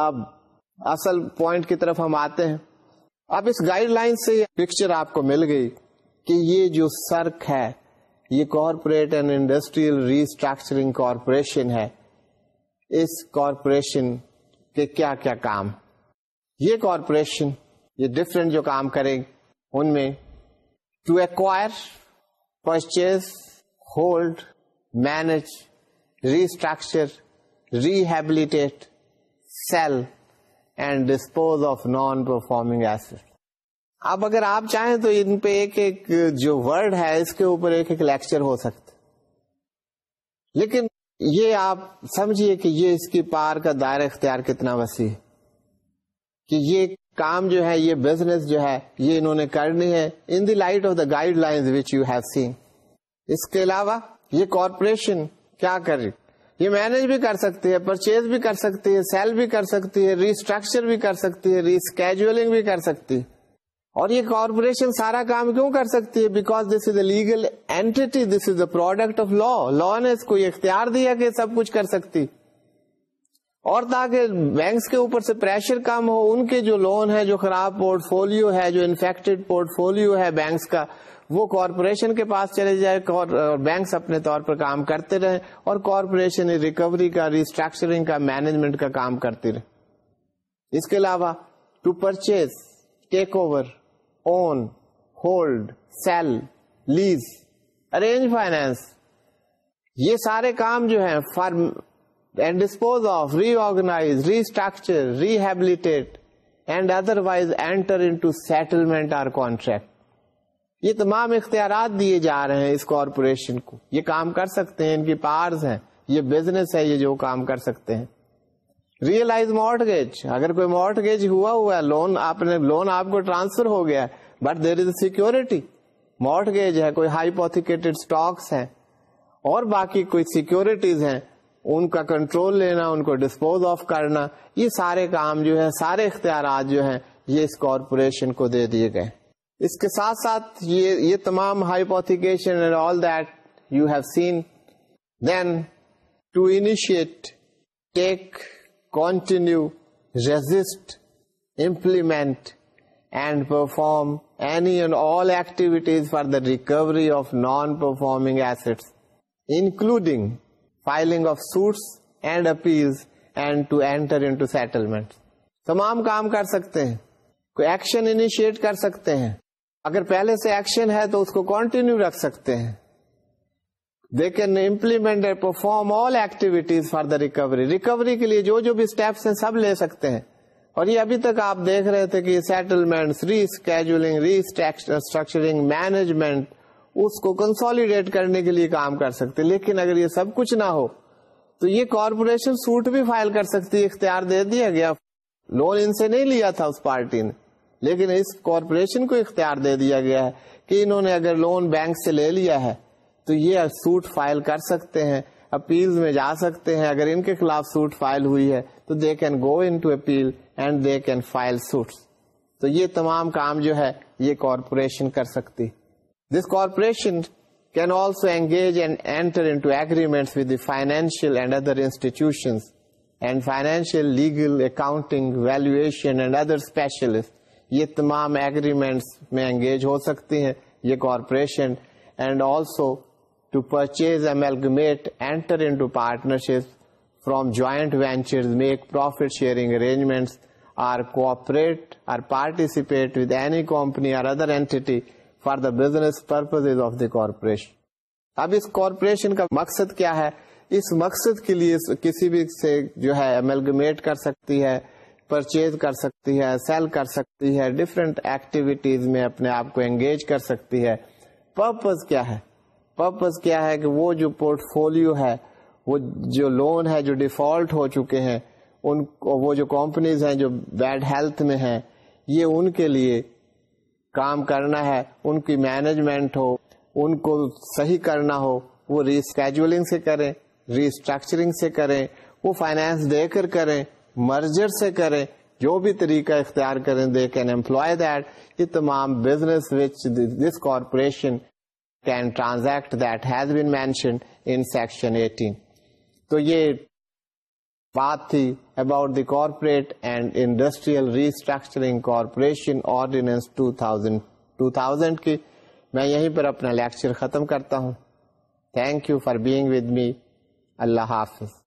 اب اصل پوائنٹ کی طرف ہم آتے ہیں اب اس گائیڈ لائن سے پکچر آپ کو مل گئی کہ یہ جو سرک ہے یہ corporate and industrial restructuring corporation ہے اس کارپوریشن کے کیا کیا کام یہ کارپوریشن یہ ڈفرینٹ جو کام کرے ان میں to acquire purchase hold manage restructure rehabilitate, sell and dispose of non-performing assets. اب اگر آپ چاہیں تو ان پہ ایک ایک جو ورڈ ہے اس کے اوپر ایک ایک لیکچر ہو سکتا لیکن یہ آپ سمجھیے کہ یہ اس کی پار کا دائرہ اختیار کتنا وسیع ہے کہ یہ کام جو ہے یہ بزنس جو ہے یہ انہوں نے کرنی ہے in the light of the guideline which you have seen اس کے علاوہ یہ کارپوریشن کیا کر رہی یہ مینج بھی کر سکتی ہے پرچیز بھی کر سکتی ہے سیل بھی کر سکتی ہے ریسٹرکچر بھی کر سکتی ہے ریسکیجلنگ بھی کر سکتی اور یہ کارپوریشن سارا کام کیوں کر سکتی ہے because this is a legal entity this is a product of law law نے اس کو اختیار دیا کہ سب کچھ کر سکتی اور تاکہ بینکس کے اوپر سے پریشر کم ہو ان کے جو لون ہے جو خراب پورٹ فولو ہے جو انفیکٹڈ پورٹ فولو ہے بینکس کا وہ کارپوریشن کے پاس چلے جائے اور بینکس اپنے طور پر کام کرتے رہے اور کارپوریشن ریکوری کا ریسٹرکچرنگ کا مینجمنٹ کا کام کرتے رہے اس کے علاوہ to purchase take over own hold sell lease arrange finance یہ سارے کام جو ہیں form and dispose of reorganise restructure rehabilitate and otherwise enter into settlement or contract یہ تمام اختیارات دیے جا رہے ہیں اس کارپوریشن کو یہ کام کر سکتے ہیں ان کی پارز ہیں یہ بزنس ہے یہ جو کام کر سکتے ہیں ریئلائز مارٹگیج اگر کوئی مارٹگیج ہوا ہوا ہے لون آپ نے لون آپ کو ٹرانسفر ہو گیا but there is a security mortgage ہے کوئی ہائی اسٹاکس ہیں اور باقی کوئی سیکورٹیز ہیں ان کا کنٹرول لینا ان کو ڈسپوز آف کرنا یہ سارے کام جو ہے سارے اختیارات جو ہیں یہ اس کارپوریشن کو دے دیے گئے اس کے ساتھ ساتھ یہ تمام hypothecation all that you have seen then to initiate take continue resist implement and perform any and all activities for the recovery of non performing assets including filing of suits and appeals and to enter into settlement تمام کام کر سکتے ہیں کوئی action initiate کر سکتے ہیں اگر پہلے سے ایکشن ہے تو اس کو کنٹینیو رکھ سکتے ہیں they can implement perform all activities for the recovery recovery کے لیے جو جو بھی اسٹیپس ہیں سب لے سکتے ہیں اور یہ ابھی تک آپ دیکھ رہے تھے کہ settlement rescheduling restructuring management اس کو کنسالیڈیٹ کرنے کے لیے کام کر سکتے لیکن اگر یہ سب کچھ نہ ہو تو یہ کارپوریشن سوٹ بھی فائل کر سکتی اختیار دے دیا گیا لون ان سے نہیں لیا تھا اس پارٹی نے لیکن اس کارپوریشن کو اختیار دے دیا گیا ہے کہ انہوں نے اگر لون بینک سے لے لیا ہے تو یہ سوٹ فائل کر سکتے ہیں اپیلز میں جا سکتے ہیں اگر ان کے خلاف سوٹ فائل ہوئی ہے تو they can go into appeal and they can file suit تو یہ تمام کام جو ہے یہ کارپوریشن کر سکتی this corporation can also engage and enter into agreement with the financial and other institution and financial legal accounting valuation and other specialist یہ تمام ایگریمنٹس میں انگیج ہو سکتی ہیں یہ corporation and also to purchase amalgamate enter into partnership from joint venture make profit sharing arrangements or cooperate or participate with any company اور other entity for the business purpose of the corporation اب اس corporation کا مقصد کیا ہے اس مقصد کے لیے کسی بھی سے جو ہے امیلگمیٹ کر سکتی ہے پرچیز کر سکتی ہے سیل کر سکتی ہے ڈفرینٹ ایکٹیویٹیز میں اپنے آپ کو انگیج کر سکتی ہے پرپز کیا ہے پرپز کیا ہے کہ وہ جو پورٹ فولو ہے وہ جو لون ہے جو ڈیفالٹ ہو چکے ہیں ان وہ جو کمپنیز ہیں جو بیڈ ہیلتھ میں ہیں یہ ان کے لیے کام کرنا ہے ان کی مینجمنٹ ہو ان کو صحیح کرنا ہو وہ ریسکیجولنگ سے کریں ریسٹرکچرنگ سے کریں وہ فائنانس دے کر کریں مرجر سے کریں جو بھی طریقہ اختیار کریں دے کین امپلائی دیٹ یہ تمام business which this corporation can transact that has been mentioned in section eighteen تو یہ بات تھی about the corporate and industrial restructuring corporation ordinance two thousand کی میں یہیں پر اپنا لیکچر ختم کرتا ہوں thank you for being with me اللہ حافظ